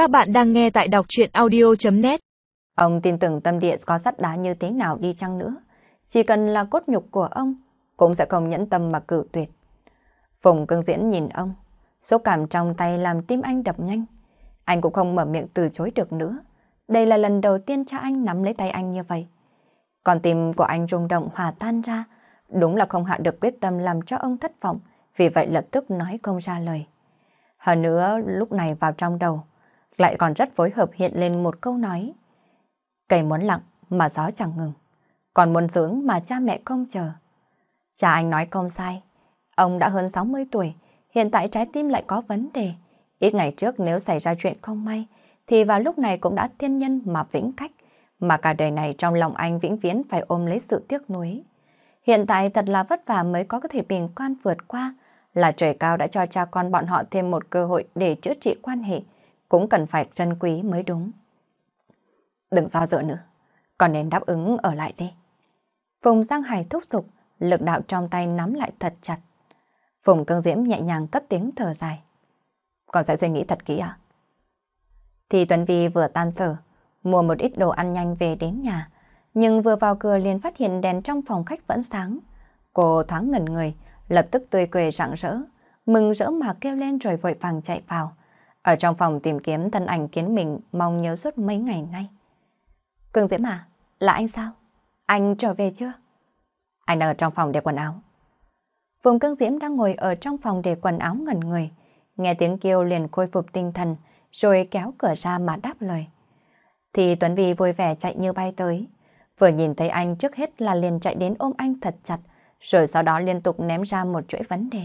Các bạn đang nghe tại đọc chuyện audio.net Ông tin tưởng tâm địa có sắt đá như thế nào đi chăng nữa. Chỉ cần là cốt nhục của ông, cũng sẽ không nhẫn tâm mà cử tuyệt. Phùng cương diễn nhìn ông, số cảm trong tay làm tim anh đập nhanh. Anh cũng không mở miệng từ chối được nữa. Đây là lần đầu tiên cha anh nắm lấy tay anh như vậy. Còn tim của anh rung động hòa tan ra, đúng là không hạ được quyết tâm làm cho ông thất vọng, vì vậy lập tức nói không ra lời. Hơn nữa, lúc này vào trong đầu, lại còn rất phối hợp hiện lên một câu nói. Cây muốn lặng mà gió chẳng ngừng, còn muốn dưỡng mà cha mẹ không chờ. Cha anh nói không sai, ông đã hơn 60 tuổi, hiện tại trái tim lại có vấn đề. Ít ngày trước nếu xảy ra chuyện không may, thì vào lúc này cũng đã thiên nhân mà vĩnh cách, mà cả đời này trong lòng anh vĩnh viễn phải ôm lấy sự tiếc nuối. Hiện tại thật là vất vả mới có thể bình quan vượt qua, là trời cao đã cho cha con bọn họ thêm một cơ hội để chữa trị quan hệ, cũng cần phải trân quý mới đúng. Đừng do dự nữa, còn nên đáp ứng ở lại đi. Phùng Giang Hải thúc giục, lực đạo trong tay nắm lại thật chặt. Phùng Cương Diễm nhẹ nhàng cất tiếng thở dài. Còn sẽ suy nghĩ thật kỹ à? Thì Tuấn Vi vừa tan sở, mua một ít đồ ăn nhanh về đến nhà, nhưng vừa vào cửa liền phát hiện đèn trong phòng khách vẫn sáng. Cô thoáng ngẩn người, lập tức tươi cười rạng rỡ, mừng rỡ mà kêu lên rồi vội vàng chạy vào. Ở trong phòng tìm kiếm thân ảnh kiến mình mong nhớ suốt mấy ngày nay. Cường Diễm à, là anh sao? Anh trở về chưa? Anh ở trong phòng để quần áo. Phùng Cương Diễm đang ngồi ở trong phòng để quần áo ngẩn người. Nghe tiếng kêu liền khôi phục tinh thần, rồi kéo cửa ra mà đáp lời. Thì Tuấn Vy vui vẻ chạy như bay tới. Vừa nhìn thấy anh trước hết là liền chạy đến ôm anh thật chặt, rồi sau đó liên tục ném ra một chuỗi vấn đề.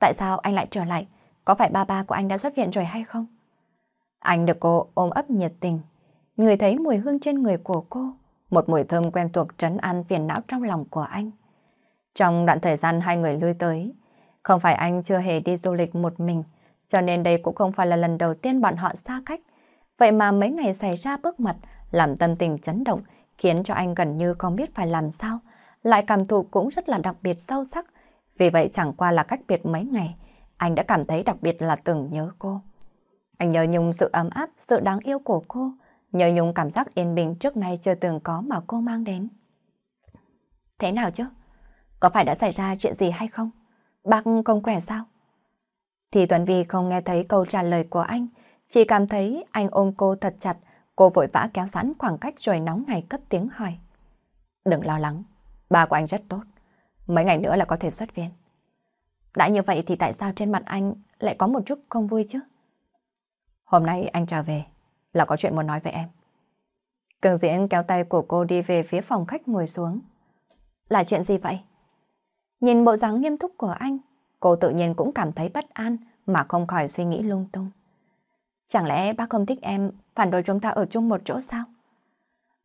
Tại sao anh lại trở lại? Có phải ba ba của anh đã xuất viện rồi hay không? Anh được cô ôm ấp nhiệt tình. Người thấy mùi hương trên người của cô, một mùi thơm quen thuộc trấn an phiền não trong lòng của anh. Trong đoạn thời gian hai người lui tới, không phải anh chưa hề đi du lịch một mình, cho nên đây cũng không phải là lần đầu tiên bọn họ xa cách. Vậy mà mấy ngày xảy ra bước mặt, làm tâm tình chấn động, khiến cho anh gần như không biết phải làm sao, lại cảm thụ cũng rất là đặc biệt sâu sắc. Vì vậy chẳng qua là cách biệt mấy ngày, anh đã cảm thấy đặc biệt là từng nhớ cô. Anh nhớ nhung sự ấm áp, sự đáng yêu của cô, nhớ nhung cảm giác yên bình trước nay chưa từng có mà cô mang đến. Thế nào chứ? Có phải đã xảy ra chuyện gì hay không? Bác không khỏe sao? Thì Tuấn Vi không nghe thấy câu trả lời của anh, chỉ cảm thấy anh ôm cô thật chặt, cô vội vã kéo sẵn khoảng cách rồi nóng này cất tiếng hỏi. Đừng lo lắng, ba của anh rất tốt, mấy ngày nữa là có thể xuất viện. Đã như vậy thì tại sao trên mặt anh lại có một chút không vui chứ? Hôm nay anh trở về là có chuyện muốn nói với em. Cường diễn kéo tay của cô đi về phía phòng khách ngồi xuống. Là chuyện gì vậy? Nhìn bộ dáng nghiêm túc của anh, cô tự nhiên cũng cảm thấy bất an mà không khỏi suy nghĩ lung tung. Chẳng lẽ bác không thích em phản đối chúng ta ở chung một chỗ sao?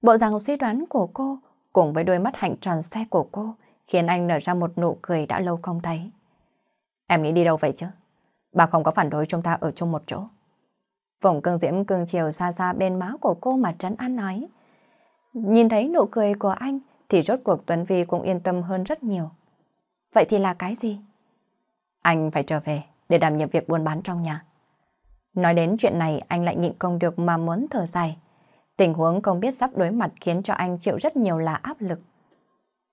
Bộ dáng suy đoán của cô cùng với đôi mắt hạnh tròn xe của cô khiến anh nở ra một nụ cười đã lâu không thấy. Em nghĩ đi đâu vậy chứ? Bà không có phản đối chúng ta ở chung một chỗ. Vùng cương diễm cương chiều xa xa bên má của cô mà trấn an nói. Nhìn thấy nụ cười của anh thì rốt cuộc Tuấn Vi cũng yên tâm hơn rất nhiều. Vậy thì là cái gì? Anh phải trở về để đảm nhiệm việc buôn bán trong nhà. Nói đến chuyện này, anh lại nhịn không được mà muốn thở dài. Tình huống không biết sắp đối mặt khiến cho anh chịu rất nhiều là áp lực.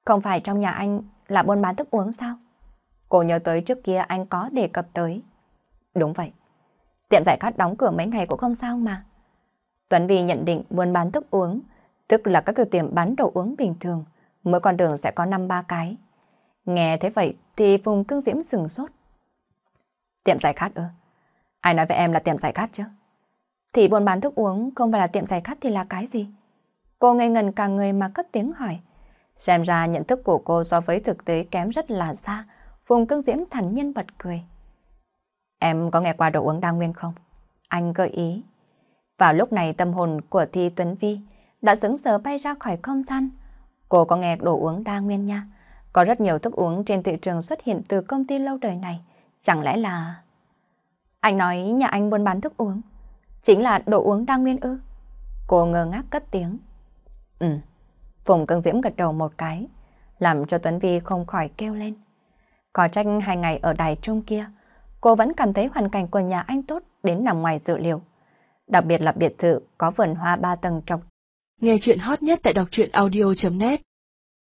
Không phải trong nhà anh là buôn bán thức uống sao? Cô nhớ tới trước kia anh có đề cập tới. Đúng vậy. Tiệm giải khát đóng cửa mấy ngày cũng không sao mà. Tuấn Vy nhận định buôn bán thức uống, tức là các cửa tiệm bán đồ uống bình thường, mỗi con đường sẽ có 5-3 cái. Nghe thế vậy thì vùng cưng diễm sừng sốt. Tiệm giải khát ư? Ai nói với em là tiệm giải khát chứ? Thì buôn bán thức uống không phải là tiệm giải khát thì là cái gì? Cô ngây ngần cả người mà cất tiếng hỏi. Xem ra nhận thức của cô so với thực tế kém rất là xa, Phùng Cương Diễm thản nhiên bật cười. Em có nghe qua đồ uống đa nguyên không? Anh gợi ý. Vào lúc này tâm hồn của Thi Tuấn Vi đã sững sờ bay ra khỏi không gian. Cô có nghe đồ uống đa nguyên nha. Có rất nhiều thức uống trên thị trường xuất hiện từ công ty lâu đời này. Chẳng lẽ là... Anh nói nhà anh buôn bán thức uống. Chính là đồ uống đa nguyên ư? Cô ngơ ngác cất tiếng. Ừ. Phùng Cương Diễm gật đầu một cái, làm cho Tuấn Vi không khỏi kêu lên. Có tranh hai ngày ở đài trung kia, cô vẫn cảm thấy hoàn cảnh của nhà anh tốt đến nằm ngoài dự liệu. Đặc biệt là biệt thự có vườn hoa ba tầng trọc. Nghe chuyện hot nhất tại đọc truyện audio.net